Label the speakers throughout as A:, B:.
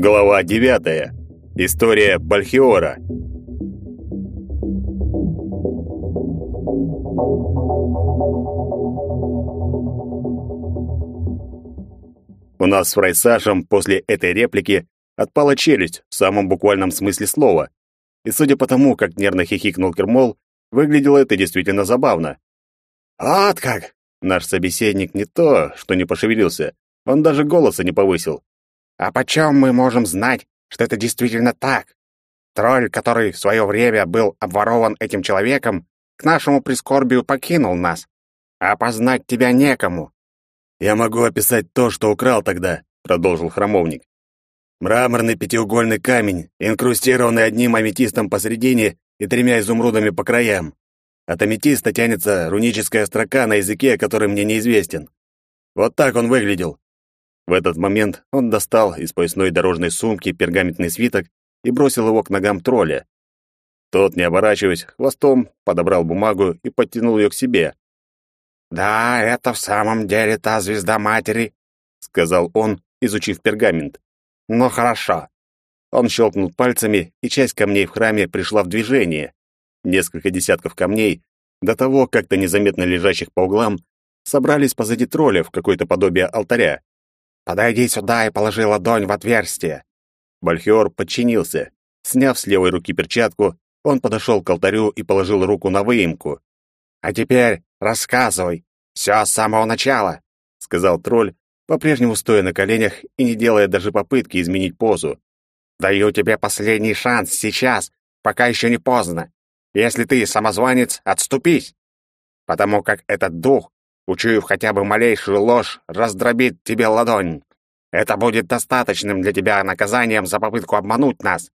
A: Глава 9. История Бальхиора. У нас с Фрайсашем после этой реплики отпала челюсть в самом буквальном смысле слова. И судя по тому, как нервно хихикнул Кермол, выглядело это действительно забавно.
B: «Вот как!»
A: Наш собеседник не то, что не пошевелился, он даже голоса не повысил.
B: «А почем мы можем знать, что это действительно так? Тролль, который в свое время был обворован этим человеком, к нашему прискорбию покинул нас. А опознать тебя некому».
A: «Я могу описать то, что украл тогда», — продолжил храмовник. Мраморный пятиугольный камень, инкрустированный одним аметистом посередине и тремя изумрудами по краям. От аметиста тянется руническая строка на языке, который мне неизвестен. Вот так он выглядел. В этот момент он достал из поясной дорожной сумки пергаментный свиток и бросил его к ногам тролля. Тот, не оборачиваясь, хвостом подобрал бумагу и подтянул ее к себе.
B: «Да, это в самом деле та звезда матери», — сказал он, изучив пергамент. «Ну хорошо». Он щелкнул пальцами, и часть камней в храме пришла в движение. Несколько десятков камней, до того как-то незаметно лежащих по углам, собрались позади тролля в какое-то подобие алтаря. «Подойди сюда и положи ладонь в отверстие».
A: Бальхиор подчинился. Сняв с левой руки перчатку, он подошел к алтарю и положил руку на выемку.
B: «А теперь рассказывай. Все с самого начала», — сказал тролль, по-прежнему стоя на коленях и не делая даже попытки изменить позу. «Даю тебе последний шанс сейчас, пока еще не поздно. Если ты самозванец, отступись, потому как этот дух, учуяв хотя бы малейшую ложь, раздробит тебе ладонь. Это будет достаточным для тебя наказанием за попытку обмануть нас».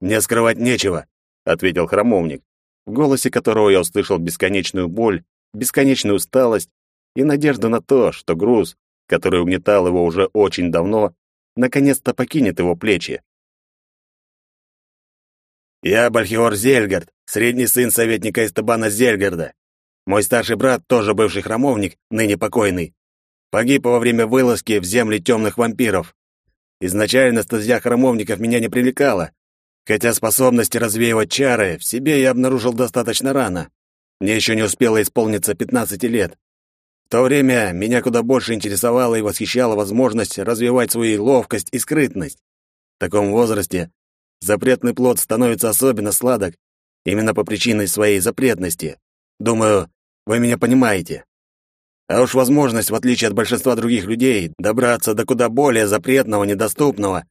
A: «Мне скрывать нечего», — ответил храмовник, в голосе которого я услышал бесконечную боль, бесконечную усталость и надежду на то, что груз, который угнетал его уже очень давно, наконец-то покинет его плечи. «Я Бальхиор Зельгард, средний сын советника Эстебана Зельгарда. Мой старший брат, тоже бывший храмовник, ныне покойный, погиб во время вылазки в земли темных вампиров. Изначально стезя храмовников меня не привлекала, хотя способности развеивать чары в себе я обнаружил достаточно рано. Мне еще не успело исполниться 15 лет. В то время меня куда больше интересовала и восхищала возможность развивать свою ловкость и скрытность. В таком возрасте запретный плод становится особенно сладок, именно по причине своей запретности. Думаю, вы меня понимаете. А уж возможность, в отличие от большинства других людей, добраться до куда более запретного, недоступного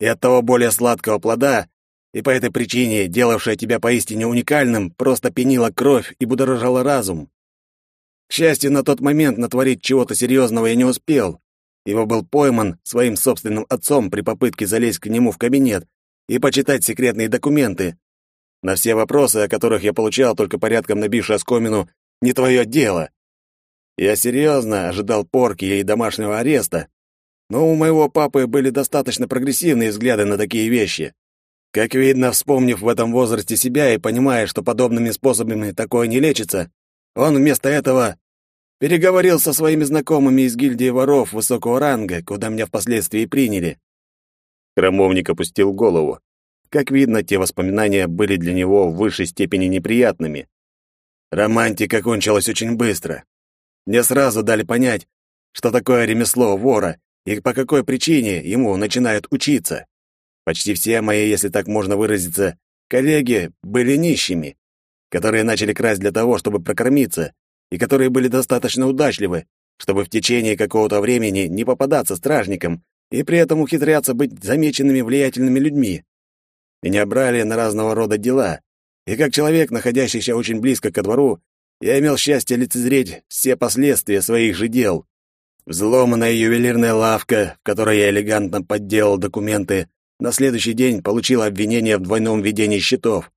A: и оттого более сладкого плода, и по этой причине, делавшая тебя поистине уникальным, просто пенила кровь и будоражила разум. К счастью, на тот момент натворить чего-то серьезного я не успел. Его был пойман своим собственным отцом при попытке залезть к нему в кабинет и почитать секретные документы. На все вопросы, о которых я получал только порядком набивший оскомину, не твое дело. Я серьезно ожидал порки и домашнего ареста, но у моего папы были достаточно прогрессивные взгляды на такие вещи. Как видно, вспомнив в этом возрасте себя и понимая, что подобными способами такое не лечится, он вместо этого переговорил со своими знакомыми из гильдии воров высокого ранга, куда меня впоследствии приняли. Храмовник опустил голову. Как видно, те воспоминания были для него в высшей степени неприятными. Романтика кончилась очень быстро. Мне сразу дали понять, что такое ремесло вора и по какой причине ему начинают учиться. Почти все мои, если так можно выразиться, коллеги были нищими которые начали красть для того, чтобы прокормиться, и которые были достаточно удачливы, чтобы в течение какого-то времени не попадаться стражникам и при этом ухитряться быть замеченными влиятельными людьми. Меня брали на разного рода дела, и как человек, находящийся очень близко ко двору, я имел счастье лицезреть все последствия своих же дел. Взломанная ювелирная лавка, в которой я элегантно подделал документы, на следующий день получила обвинение в двойном ведении счетов.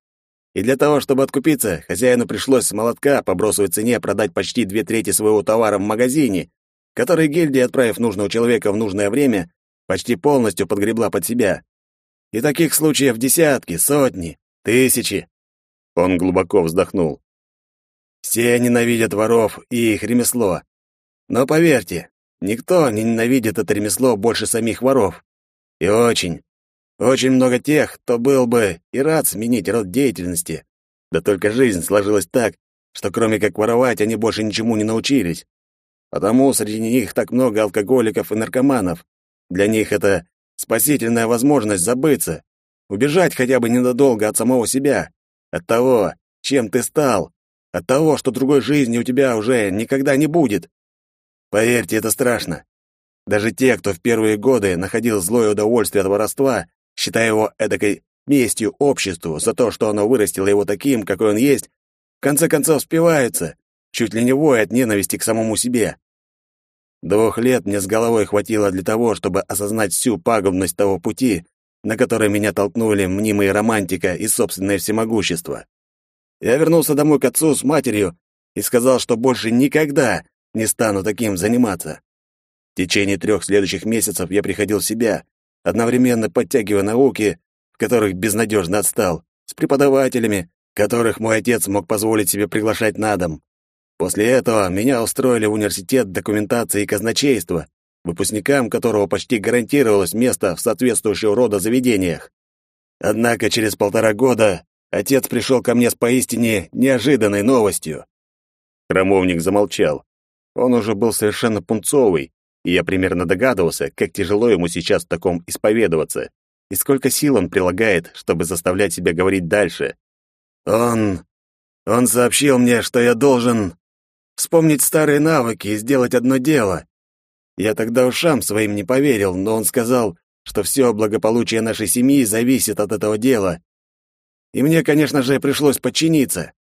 A: И для того, чтобы откупиться, хозяину пришлось с молотка по бросовой цене продать почти две трети своего товара в магазине, который гильдия, отправив нужного человека в нужное время, почти полностью подгребла под себя. И таких случаев десятки, сотни, тысячи. Он глубоко вздохнул. Все ненавидят воров и их ремесло. Но поверьте, никто не ненавидит это ремесло больше самих воров. И очень, очень много тех, кто был бы и рад сменить род деятельности. Да только жизнь сложилась так, что кроме как воровать, они больше ничему не научились. Потому среди них так много алкоголиков и наркоманов. Для них это спасительная возможность забыться, убежать хотя бы ненадолго от самого себя, от того, чем ты стал, от того, что другой жизни у тебя уже никогда не будет. Поверьте, это страшно. Даже те, кто в первые годы находил злое удовольствие от воровства, считая его эдакой местью обществу за то, что оно вырастило его таким, какой он есть, в конце концов спиваются, чуть ли не воя от ненависти к самому себе. Двух лет мне с головой хватило для того, чтобы осознать всю пагубность того пути, на который меня толкнули мнимые романтика и собственное всемогущество. Я вернулся домой к отцу с матерью и сказал, что больше никогда не стану таким заниматься. В течение трех следующих месяцев я приходил в себя, одновременно подтягивая науки, в которых безнадежно отстал, с преподавателями, которых мой отец мог позволить себе приглашать на дом. После этого меня устроили в университет документации и казначейства, выпускникам которого почти гарантировалось место в соответствующего рода заведениях. Однако через полтора года отец пришел ко мне с поистине неожиданной новостью. Храмовник замолчал. Он уже был совершенно пунцовый, и я примерно догадывался, как тяжело ему сейчас в таком исповедоваться, и сколько сил он прилагает, чтобы заставлять себя говорить дальше. Он... он сообщил мне, что я должен вспомнить старые навыки и сделать одно дело. Я тогда ушам своим не поверил, но он сказал, что все благополучие нашей семьи зависит от этого дела. И мне, конечно же, пришлось подчиниться.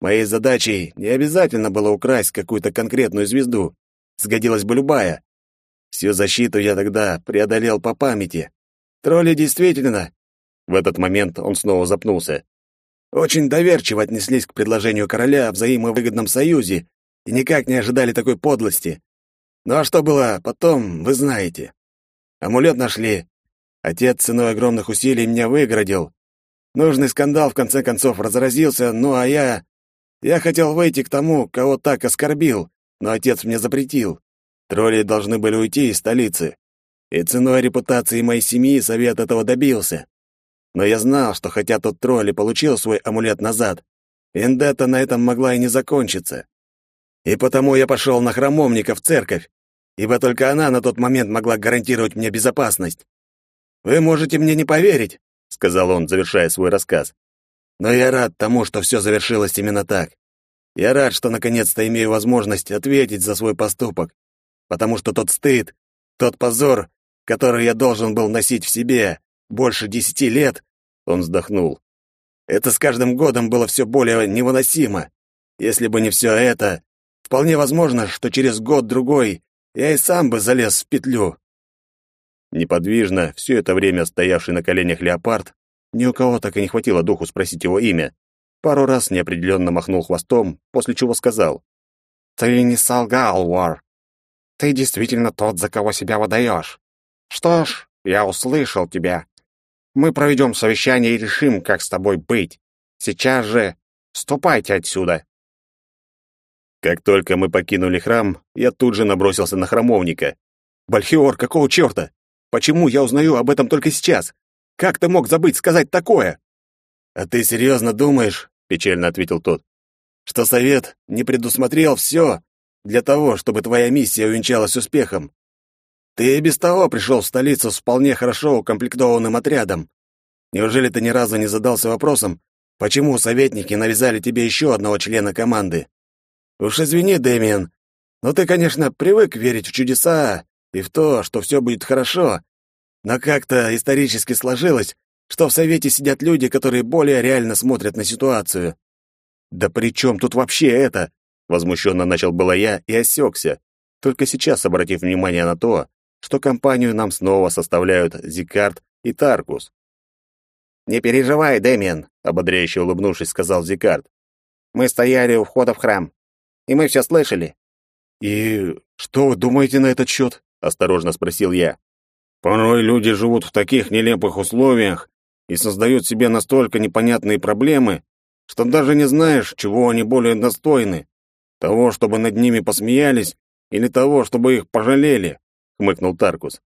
A: Моей задачей не обязательно было украсть какую-то конкретную звезду. Сгодилась бы любая. Всю защиту я тогда преодолел по памяти. Тролли действительно... В этот момент он снова запнулся. Очень доверчиво отнеслись к предложению короля о взаимовыгодном союзе и никак не ожидали такой подлости. Ну а что было потом, вы знаете. Амулет нашли. Отец ценой огромных усилий меня выгородил. Нужный скандал в конце концов разразился, ну а я... Я хотел выйти к тому, кого так оскорбил, но отец мне запретил. Тролли должны были уйти из столицы. И ценой репутации моей семьи совет этого добился. Но я знал, что хотя тот тролль и получил свой амулет назад, вендетта на этом могла и не закончиться. И потому я пошел на храмовника в церковь, ибо только она на тот момент могла гарантировать мне безопасность. «Вы можете мне не поверить», — сказал он, завершая свой рассказ. «Но я рад тому, что все завершилось именно так. Я рад, что наконец-то имею возможность ответить за свой поступок, потому что тот стыд, тот позор, который я должен был носить в себе больше десяти лет, он вздохнул. Это с каждым годом было все более невыносимо. Если бы не все это, Вполне возможно, что через год-другой я и сам бы залез в петлю. Неподвижно, все это время стоявший на коленях леопард, ни у кого так и не хватило духу спросить его имя, пару раз неопределенно махнул хвостом, после чего сказал. «Ты не солгал, Уор. Ты действительно тот, за кого себя выдаешь. Что ж, я услышал тебя. Мы проведем совещание и решим, как с тобой быть. Сейчас же ступайте отсюда». Как только мы покинули храм, я тут же набросился на храмовника. «Бальхиор, какого черта? Почему я узнаю об этом только сейчас? Как ты мог забыть сказать такое?» «А ты серьезно думаешь, — печально ответил тот, — что совет не предусмотрел все для того, чтобы твоя миссия увенчалась успехом? Ты и без того пришел в столицу с вполне хорошо укомплектованным отрядом. Неужели ты ни разу не задался вопросом, почему советники навязали тебе еще одного члена команды?» Уж извини, Дэмиен, но ты, конечно, привык верить в чудеса и в то, что все будет хорошо. Но как-то исторически сложилось, что в совете сидят люди, которые более реально смотрят на ситуацию. Да при чем тут вообще это? Возмущенно начал было я и осекся, только сейчас обратив внимание на то, что компанию нам снова составляют Зикард и Таркус. «Не переживай, Дэмиен», — ободряюще улыбнувшись, сказал Зикард. «Мы стояли у входа в храм и мы все слышали». «И что вы думаете на этот счет?» — осторожно спросил я. «Порой люди живут в таких нелепых условиях и создают себе настолько непонятные проблемы, что даже не знаешь, чего они более достойны. Того, чтобы над ними посмеялись, или того, чтобы их пожалели, хмыкнул Таркус.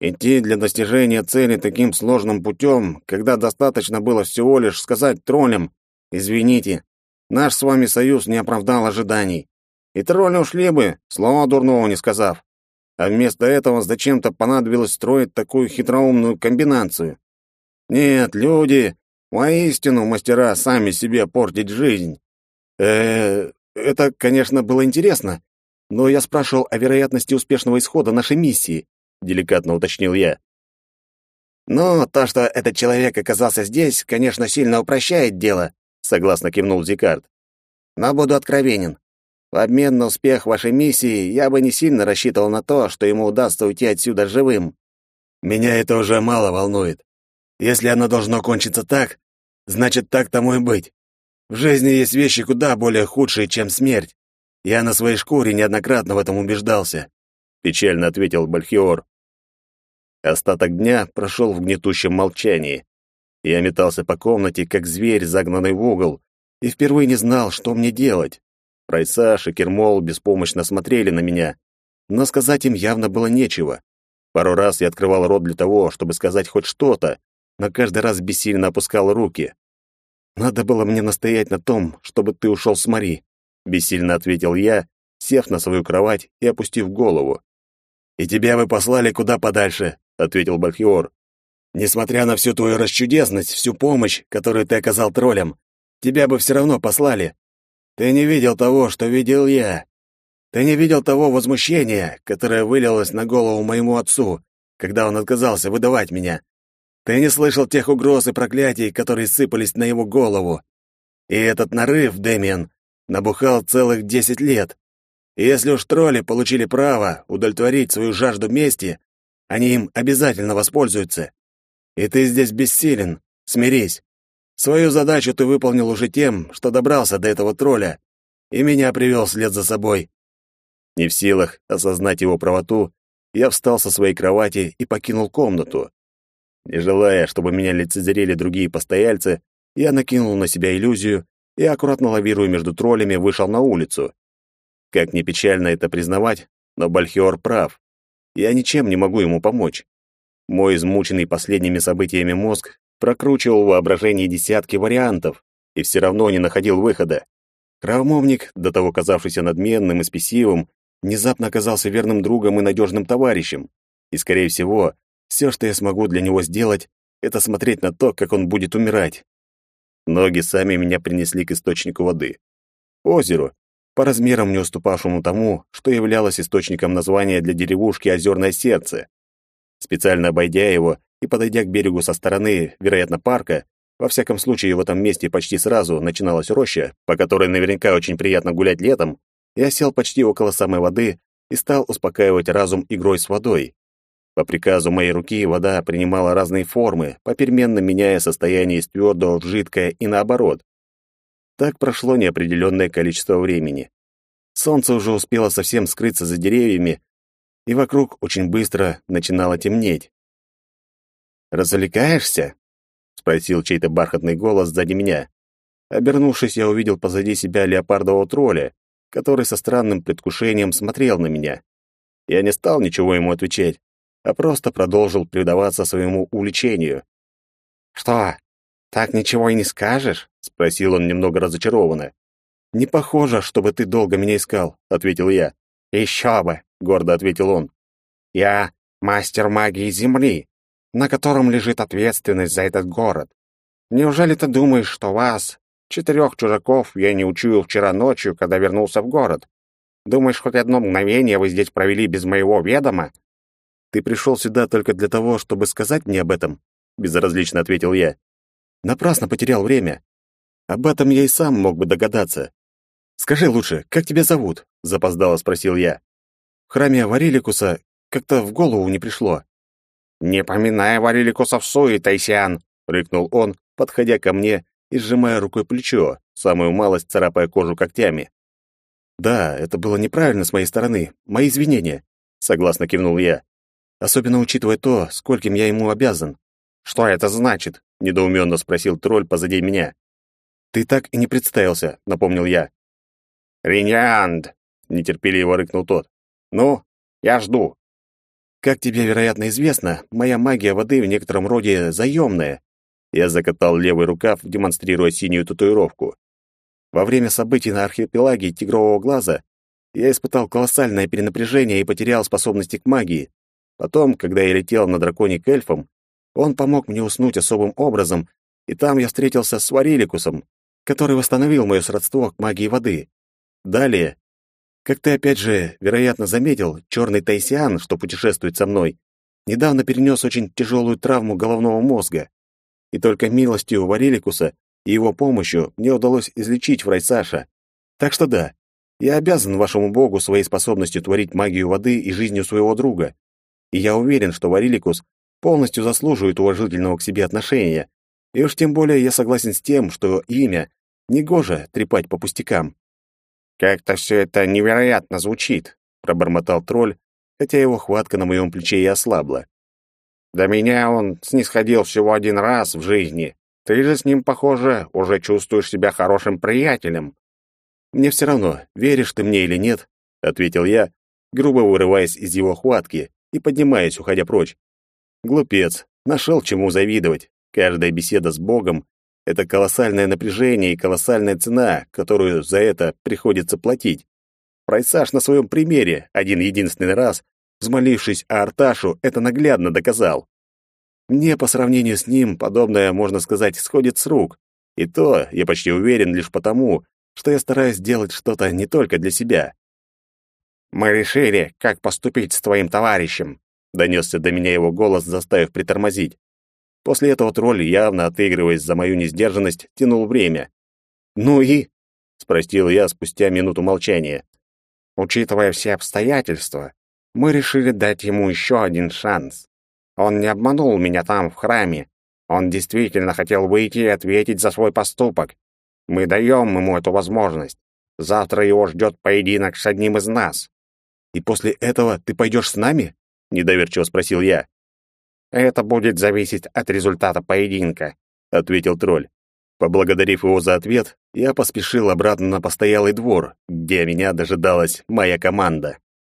A: Идти для достижения цели таким сложным путем, когда достаточно было всего лишь сказать троллям «Извините, наш с вами союз не оправдал ожиданий». И тролли ушли бы, слова дурного не сказав. А вместо этого зачем-то понадобилось строить такую хитроумную комбинацию. Нет, люди, воистину мастера сами себе портить жизнь. Э, это, конечно, было интересно, но я спрашивал о вероятности успешного исхода нашей миссии, деликатно уточнил я. «Ну, то, что этот человек оказался здесь, конечно, сильно упрощает дело», — согласно кивнул Зикард. «Но буду откровенен. В обмен на успех вашей миссии я бы не сильно рассчитывал на то, что ему удастся уйти отсюда живым. Меня это уже мало волнует. Если оно должно кончиться так, значит, так тому и быть. В жизни есть вещи куда более худшие, чем смерть. Я на своей шкуре неоднократно в этом убеждался печально ответил Бальхиор. Остаток дня прошел в гнетущем молчании. Я метался по комнате, как зверь, загнанный в угол, и впервые не знал, что мне делать. Прайсаш и Кермол беспомощно смотрели на меня, но сказать им явно было нечего. Пару раз я открывал рот для того, чтобы сказать хоть что-то, но каждый раз бессильно опускал руки. «Надо было мне настоять на том, чтобы ты ушел с Мари», — бессильно ответил я, сев на свою кровать и опустив голову. «И тебя вы послали куда подальше», — ответил Бальхиор. «Несмотря на всю твою расчудесность, всю помощь, которую ты оказал троллям, тебя бы все равно послали. Ты не видел того, что видел я. Ты не видел того возмущения, которое вылилось на голову моему отцу, когда он отказался выдавать меня. Ты не слышал тех угроз и проклятий, которые сыпались на его голову. И этот нарыв, Дэмиан, набухал целых десять лет. И если уж тролли получили право удовлетворить свою жажду мести, они им обязательно воспользуются. И ты здесь бессилен. Смирись. Свою задачу ты выполнил уже тем, что добрался до этого тролля, и меня привел вслед за собой. Не в силах осознать его правоту, я встал со своей кровати и покинул комнату. Не желая, чтобы меня лицезрели другие постояльцы, я накинул на себя иллюзию и, аккуратно лавируя между троллями, вышел на улицу. Как ни печально это признавать, но Бальхиор прав. Я ничем не могу ему помочь. Мой измученный последними событиями мозг прокручивал в воображении десятки вариантов и все равно не находил выхода. Храмовник, до того казавшийся надменным и спесивым, внезапно оказался верным другом и надежным товарищем. И, скорее всего, все, что я смогу для него сделать, это смотреть на то, как он будет умирать. Ноги сами меня принесли к источнику воды. Озеру, по размерам не уступавшему тому, что являлось источником названия для деревушки Озерное сердце. Специально обойдя его и подойдя к берегу со стороны, вероятно, парка, во всяком случае в этом месте почти сразу начиналась роща, по которой наверняка очень приятно гулять летом, я сел почти около самой воды и стал успокаивать разум игрой с водой. По приказу моей руки вода принимала разные формы, попеременно меняя состояние из твердого в жидкое и наоборот. Так прошло неопределенное количество времени. Солнце уже успело совсем скрыться за деревьями, и вокруг очень быстро начинало темнеть. «Развлекаешься?» — спросил чей-то бархатный голос сзади меня. Обернувшись, я увидел позади себя леопардового тролля, который со странным предвкушением смотрел на меня. Я не стал ничего ему отвечать, а просто продолжил предаваться своему увлечению. «Что, так ничего и не скажешь?» — спросил он немного разочарованно. «Не похоже, чтобы ты долго меня искал», — ответил я. «Еще бы», — гордо ответил он. «Я мастер магии Земли, на котором лежит ответственность за этот город. Неужели ты думаешь, что вас, четырех чужаков, я не учуял вчера ночью, когда вернулся в город? Думаешь, хоть одно мгновение вы здесь провели без моего ведома?» «Ты пришел сюда только для того, чтобы сказать мне об этом?» — безразлично ответил я. Напрасно потерял время. Об этом я и сам мог бы догадаться. Скажи лучше, как тебя зовут? запоздало спросил я. В храме Вариликуса как-то в голову не пришло. Не поминай Вариликуса в суе, Тайсиан, рыкнул он, подходя ко мне и сжимая рукой плечо, самую малость царапая кожу когтями. Да, это было неправильно с моей стороны. Мои извинения, согласно кивнул я. Особенно учитывая то, скольким я ему обязан. Что это значит? недоуменно спросил тролль позади меня. Ты так и не представился, напомнил я.
B: Риньянд, нетерпеливо рыкнул тот. Ну, я жду.
A: Как тебе, вероятно, известно, моя магия воды в некотором роде заемная. Я закатал левый рукав, демонстрируя синюю татуировку. Во время событий на архипелаге Тигрового глаза я испытал колоссальное перенапряжение и потерял способности к магии. Потом, когда я летел на драконе к эльфам, он помог мне уснуть особым образом, и там я встретился с Вариликусом, который восстановил мое сродство к магии воды. Далее как ты опять же, вероятно, заметил, черный тайсиан, что путешествует со мной, недавно перенес очень тяжелую травму головного мозга. И только милостью Вареликуса и его помощью мне удалось излечить Фрайсаша. Так что да, я обязан вашему богу своей способностью творить магию воды и жизнью своего друга. И я уверен, что Вариликус полностью заслуживает уважительного к себе отношения. И уж тем более я согласен с тем, что имя негоже трепать по пустякам.
B: «Как-то все это невероятно звучит», — пробормотал тролль, хотя его хватка на моем плече и ослабла. «До меня он снисходил всего один раз в жизни. Ты же с ним, похоже, уже чувствуешь себя хорошим приятелем».
A: «Мне все равно, веришь ты мне или нет», — ответил я, грубо вырываясь из его хватки и поднимаясь, уходя прочь. Глупец, нашел чему завидовать. Каждая беседа с Богом это колоссальное напряжение и колоссальная цена, которую за это приходится платить. Прайсаж на своем примере, один единственный раз, взмолившись о Арташу, это наглядно доказал. Мне по сравнению с ним подобное, можно сказать, сходит с рук. И то, я почти уверен, лишь потому, что я стараюсь делать что-то не только для себя.
B: «Мы решили, как поступить с твоим товарищем», — донесся до меня его голос, заставив притормозить.
A: После этого тролль, явно отыгрываясь за мою несдержанность, тянул время. «Ну и?» — спросил я спустя минуту молчания.
B: «Учитывая все обстоятельства, мы решили дать ему еще один шанс. Он не обманул меня там, в храме. Он действительно хотел выйти и ответить за свой поступок. Мы даем ему эту возможность. Завтра его ждет поединок с одним из нас».
A: «И после этого ты пойдешь с нами?» — недоверчиво спросил я.
B: Это будет зависеть от результата поединка,
A: ответил тролль. Поблагодарив его за ответ, я поспешил обратно на постоялый двор, где меня дожидалась моя команда.